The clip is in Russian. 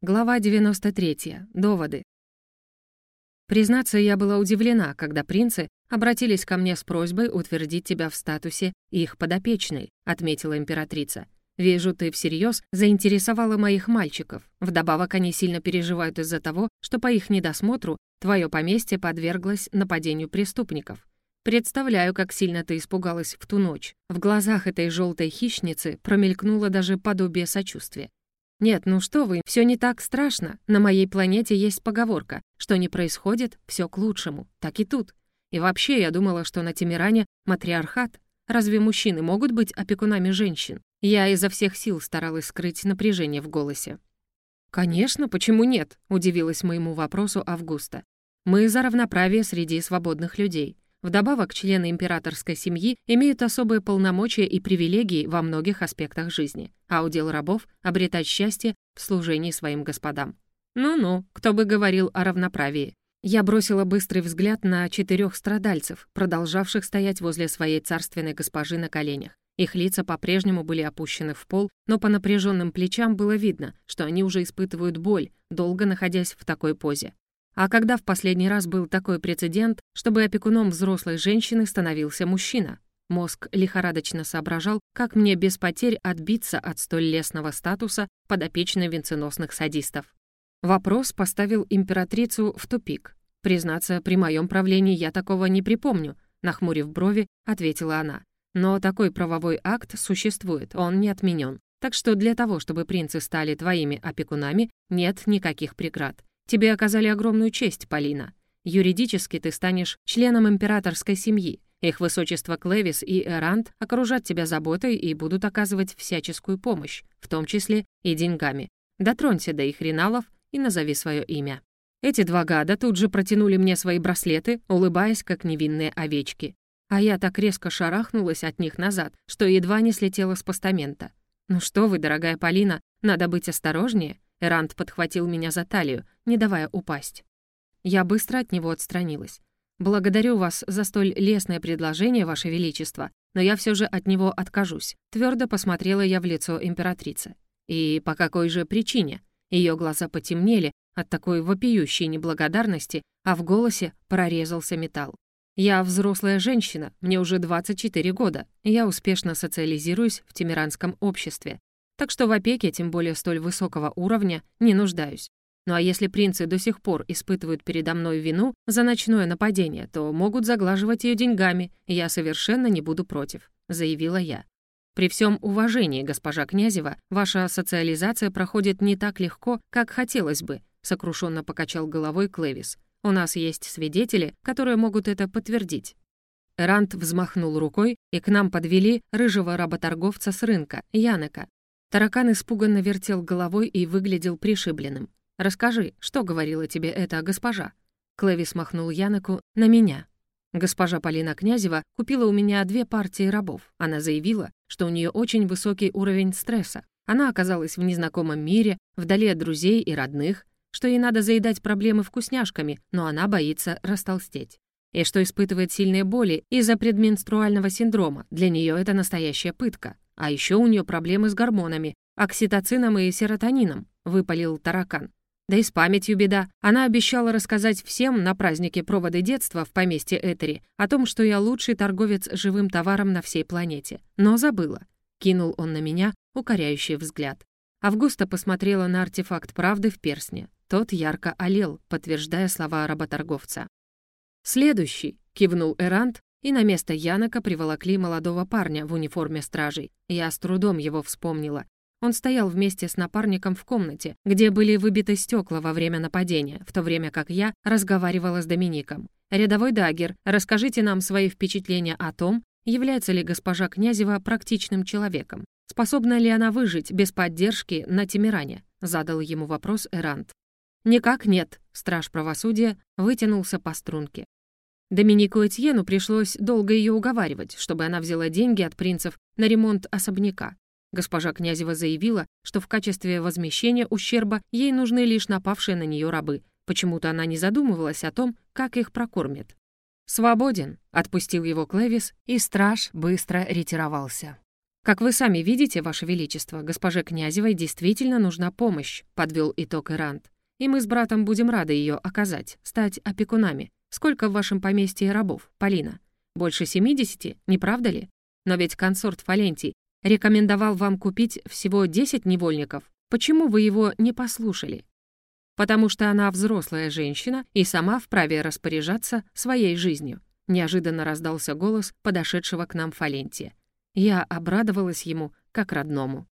Глава 93. Доводы. Признаться, я была удивлена, когда принцы обратились ко мне с просьбой утвердить тебя в статусе их подопечной, отметила императрица. Вижу, ты всерьез заинтересовала моих мальчиков. Вдобавок они сильно переживают из-за того, что по их недосмотру твое поместье подверглось нападению преступников. Представляю, как сильно ты испугалась в ту ночь. В глазах этой желтой хищницы промелькнуло даже подобие сочувствия. Нет, ну что вы, все не так страшно. На моей планете есть поговорка, что не происходит, все к лучшему. Так и тут. И вообще, я думала, что на Тимиране матриархат. Разве мужчины могут быть опекунами женщин? Я изо всех сил старалась скрыть напряжение в голосе. «Конечно, почему нет?» — удивилась моему вопросу Августа. «Мы за равноправие среди свободных людей. Вдобавок, члены императорской семьи имеют особые полномочия и привилегии во многих аспектах жизни, а удел рабов — обретать счастье в служении своим господам. Ну-ну, кто бы говорил о равноправии. Я бросила быстрый взгляд на четырех страдальцев, продолжавших стоять возле своей царственной госпожи на коленях. Их лица по-прежнему были опущены в пол, но по напряженным плечам было видно, что они уже испытывают боль, долго находясь в такой позе. А когда в последний раз был такой прецедент, чтобы опекуном взрослой женщины становился мужчина? Мозг лихорадочно соображал, как мне без потерь отбиться от столь лесного статуса подопечной венценосных садистов. Вопрос поставил императрицу в тупик. «Признаться, при моем правлении я такого не припомню», нахмурив брови, ответила она. «Но такой правовой акт существует, он не отменен. Так что для того, чтобы принцы стали твоими опекунами, нет никаких преград. Тебе оказали огромную честь, Полина. Юридически ты станешь членом императорской семьи. Их высочество Клевис и Эрант окружат тебя заботой и будут оказывать всяческую помощь, в том числе и деньгами. Дотронься до их реналов и назови свое имя». Эти два гада тут же протянули мне свои браслеты, улыбаясь, как невинные овечки. А я так резко шарахнулась от них назад, что едва не слетела с постамента. «Ну что вы, дорогая Полина, надо быть осторожнее», Эрант подхватил меня за талию, не давая упасть. Я быстро от него отстранилась. «Благодарю вас за столь лестное предложение, Ваше Величество, но я все же от него откажусь», твердо посмотрела я в лицо императрицы. «И по какой же причине?» Ее глаза потемнели от такой вопиющей неблагодарности, а в голосе прорезался металл. «Я взрослая женщина, мне уже 24 года, я успешно социализируюсь в тимиранском обществе. Так что в опеке, тем более столь высокого уровня, не нуждаюсь. Ну а если принцы до сих пор испытывают передо мной вину за ночное нападение, то могут заглаживать ее деньгами, и я совершенно не буду против», — заявила я. «При всем уважении, госпожа Князева, ваша социализация проходит не так легко, как хотелось бы», — сокрушенно покачал головой Клевис. «У нас есть свидетели, которые могут это подтвердить». Рант взмахнул рукой, и к нам подвели рыжего работорговца с рынка, Янека, Таракан испуганно вертел головой и выглядел пришибленным. «Расскажи, что говорила тебе эта госпожа?» Клэвис махнул Янеку на меня. Госпожа Полина Князева купила у меня две партии рабов. Она заявила, что у нее очень высокий уровень стресса. Она оказалась в незнакомом мире, вдали от друзей и родных, что ей надо заедать проблемы вкусняшками, но она боится растолстеть. И что испытывает сильные боли из-за предменструального синдрома. Для нее это настоящая пытка. А еще у нее проблемы с гормонами, окситоцином и серотонином», — выпалил таракан. Да и с памятью беда. Она обещала рассказать всем на празднике проводы детства в поместье Этери о том, что я лучший торговец живым товаром на всей планете. Но забыла. Кинул он на меня укоряющий взгляд. Августа посмотрела на артефакт правды в персне. Тот ярко олел, подтверждая слова работорговца. «Следующий», — кивнул Эрант, и на место Янока приволокли молодого парня в униформе стражей. Я с трудом его вспомнила. Он стоял вместе с напарником в комнате, где были выбиты стекла во время нападения, в то время как я разговаривала с Домиником. «Рядовой Дагер, расскажите нам свои впечатления о том, является ли госпожа Князева практичным человеком. Способна ли она выжить без поддержки на Тимиране?» — задал ему вопрос Эрант. «Никак нет», — страж правосудия вытянулся по струнке. Доминику Этьену пришлось долго ее уговаривать, чтобы она взяла деньги от принцев на ремонт особняка. Госпожа Князева заявила, что в качестве возмещения ущерба ей нужны лишь напавшие на нее рабы. Почему-то она не задумывалась о том, как их прокормят. «Свободен», — отпустил его Клевис, и страж быстро ретировался. «Как вы сами видите, Ваше Величество, госпоже Князевой действительно нужна помощь», — подвел итог Ирант. «И мы с братом будем рады ее оказать, стать опекунами. Сколько в вашем поместье рабов, Полина? Больше 70, не правда ли? Но ведь консорт Фалентий рекомендовал вам купить всего 10 невольников. Почему вы его не послушали? Потому что она взрослая женщина и сама вправе распоряжаться своей жизнью. Неожиданно раздался голос подошедшего к нам Фалентия. Я обрадовалась ему как родному.